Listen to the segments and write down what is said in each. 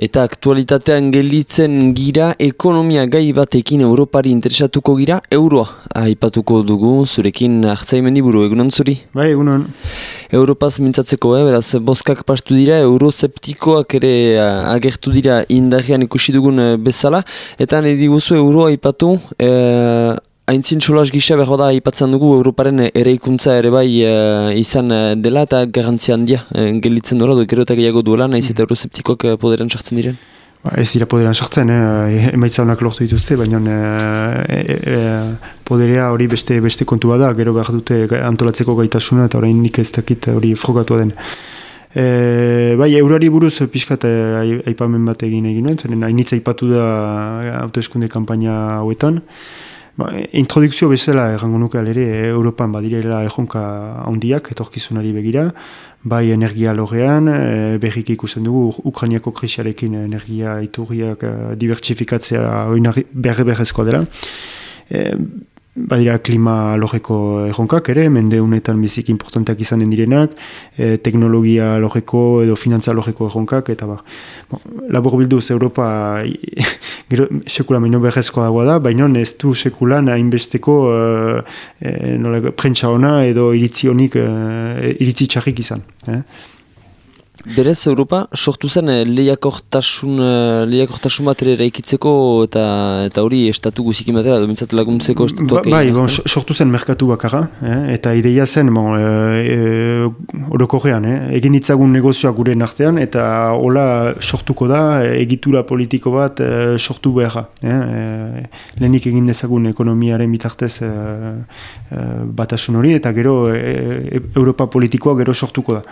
Eta aktualitatean gelditzen gira ekonomia gai batekin Europari interesatuko gira, euroa aipatuko dugu zurekin hartzaimendi buru, egunon zuri? Bai, egunon. Europaz mintzatzeko, eh? beraz, boskak pastu dira, euroseptikoak ere agertu dira indarrean ikusi dugun uh, bezala, eta nahi diguzu euroa aipatu, uh, Aintzin solas gisa behar da ipatzen dugu Europaren ereikuntza ere bai uh, izan uh, dela eta garantzia handia uh, gelitzen dola, gero eta gehiago duela, nahiz eta euroseptikoak uh, poderan sartzen diren? Ba, ez dira poderan sartzen, eh? emaitza honak lortu dituzte, baina e, poderea hori beste beste kontu bada, gero behar dute antolatzeko gaitasuna eta orain nik ez dakit hori frogatu den. E, bai, eurari buruz pixkat aipamen bat egin egin nuen, zeren hainitza aipatu da autoeskunde kampaina hauetan. Ba, introdukzio bezala errango nuke ere Europan badirela erronka handiak etorkizunari begira, bai energia lorean, e, berrik ikusten dugu Ukrainiako krisiarekin energia iturriak e, dibertsifikatzea berre berrezkoa dela. E, badira klima logeko erronkak ere, mende honetan bizik importanteak izanen direnak, e, teknologia logeko edo finantza logeko erronkak, eta ba, bon, labur bilduz Europa gero, sekula meno berrezkoa dagoa da, baina ez du sekulan hainbesteko e, e, prentsa ona edo iritzi honik, e, iritzi txarrik izan. Eh? Berez, Europa, sortu zen eh, lehiakortasun, eh, lehiakortasun bat ere eraikitzeko eta eta hori estatu guzikin batera, domintzat laguntzeko ba, estatuak ba, Bai, bon, sortu zen merkatu bakarra, eh, eta ideia zen, bon, e, orokorrean, eh, egin ditzagun negozioak gure artean eta hola sortuko da, egitura politiko bat sortu beharra. Eh, lehenik egin dezagun ekonomiaren bitartez e, batasun hori, eta gero Europa politikoa gero sortuko da.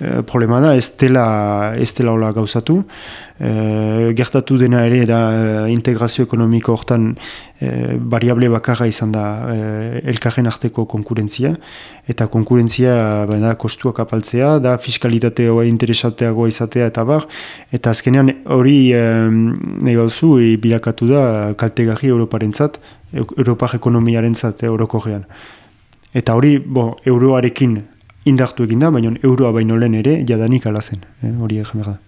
E, problema da, ez dela, ez dela hola gauzatu. E, gertatu dena ere da e, integrazio ekonomiko hortan e, variable bakarra izan da e, elkarren arteko konkurentzia. Eta konkurentzia da, kostuak apaltzea, da fiskalitate hoa interesateagoa izatea eta bar. Eta azkenean hori e, nahi gauzu e, bilakatu da kaltegarri Europaren zat, Europar ekonomiaren zat, e, Eta hori, bo, euroarekin indartu egin da, baina euroa baino lehen ere jadanik alazen, eh, hori egin da.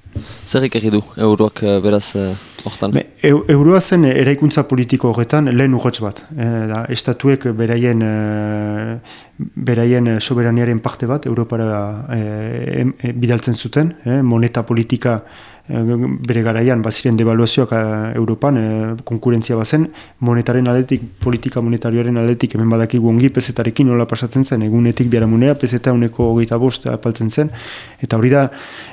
Zer ekarri du euroak eh, beraz eh, hortan? E, euroa zen eraikuntza politiko horretan lehen urratz bat. Eh, da, estatuek beraien, beraien soberaniaren parte bat Europara bidaltzen zuten, moneta politika Eh, bere garaian baziren devaluazioak eh, Europan e, konkurentzia bazen. Monetaren aldetik, politika monetarioaren aldetik hemen badakigu ongi pezetarekin nola pasatzen zen, egunetik biara munea pezeta uneko hogeita bost apaltzen zen. Eta hori da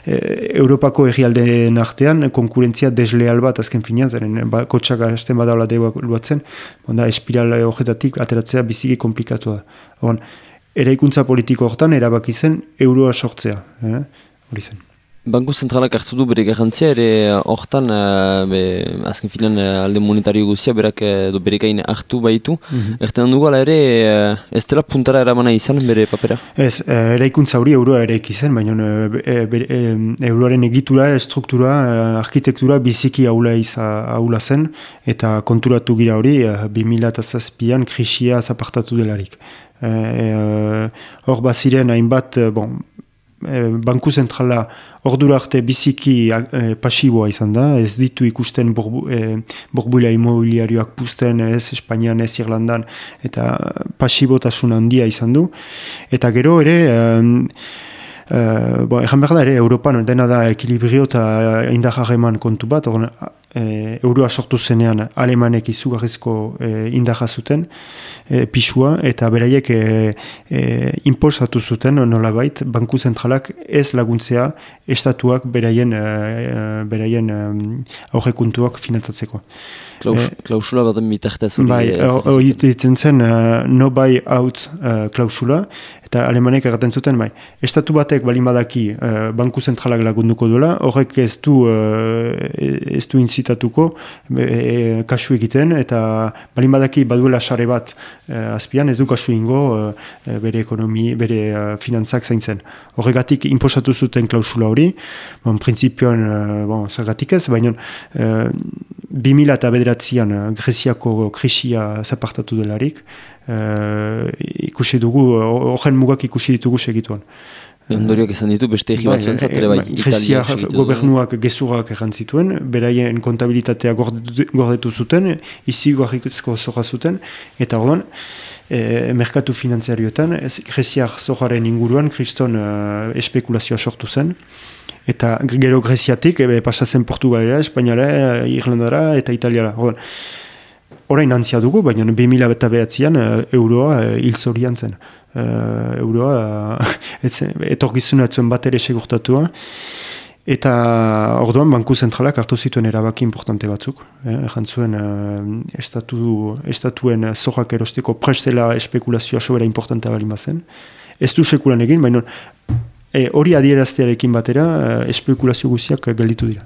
Europako egialdeen artean konkurentzia desleal bat azken finean, zaren. Ba, kotxak hasten badaula devaluatzen, onda espiral horretatik ateratzea biziki komplikatu da. Hon, eraikuntza politiko hortan erabaki zen euroa sortzea, hori zen. Banku zentralak hartu du bere garantzia ere eh, hortan uh, azken filan uh, alde monetario guzia berak uh, bere gain hartu baitu. Mm -hmm. Erten dugu ala ere uh, ez dela puntara eramana izan bere papera? Ez, uh, eraikuntza hori euroa ere ikizan, baina uh, euroaren egitura, estruktura, arkitektura biziki haula haula zen eta konturatu gira hori uh, 2008an krisia zapartatu delarik. Hor uh, baziren hainbat, bon, Eh, banku zentrala ordura arte biziki e, pasiboa izan da, ez ditu ikusten borbu, e, imobiliarioak puzten, ez Espainian, ez Irlandan, eta pasibotasun handia izan du. Eta gero ere, e, bo, egan behar da ere, Europan dena da ekilibrio eta indar kontu bat, e, euroa sortu zenean alemanek izugarrizko e, indaja zuten e, pisua eta beraiek e, e, impulsatu zuten nolabait banku zentralak ez laguntzea estatuak beraien e beraien e, aurrekuntuak finantzatzeko. Klaus, e, klausula bat mitartez hori? Bai, hori ditzen zen uh, no buy out uh, klausula eta alemanek erraten zuten bai. Estatu batek balin badaki uh, banku zentralak lagunduko duela, horrek ez du, uh, ez du zitatuko e, kasu egiten eta balin badaki baduela sare bat e, azpian ez du kasu ingo e, bere ekonomi, bere e, finantzak zaintzen. Horregatik inposatu zuten klausula hori, bon, prinsipioan bon, zergatik ez, baina e, 2000 eta bederatzean Greziako krisia zapartatu delarik, e, ikusi dugu, horren mugak ikusi ditugu segituan. Ondorioak izan ditu beste egi bat zuentzat, ere bai, Grecia gobernuak gezurak egan zituen, beraien kontabilitatea gordetu zuten, izi gorriko zorra zuten, eta orduan, e, merkatu finanziarioetan, Greziak zorraren inguruan, kriston uh, espekulazioa sortu zen, eta gero Greziatik, ebe, pasazen Portugalera, Espainiara, Irlandara eta Italiara. Orduan, Horain antzia dugu, baina 2000 eta behatzean euroa hil zorian zen. Uh, euroa etorgizuna etzuen bat ere segurtatua. Eta orduan banku zentralak hartu zituen erabaki importante batzuk eh, zuen uh, estatu, estatuen zorrak erosteko prestela espekulazioa sobera importantea bali mazen ez du sekulan egin, baina hori e, adieraztearekin batera espekulazio guziak gelditu dira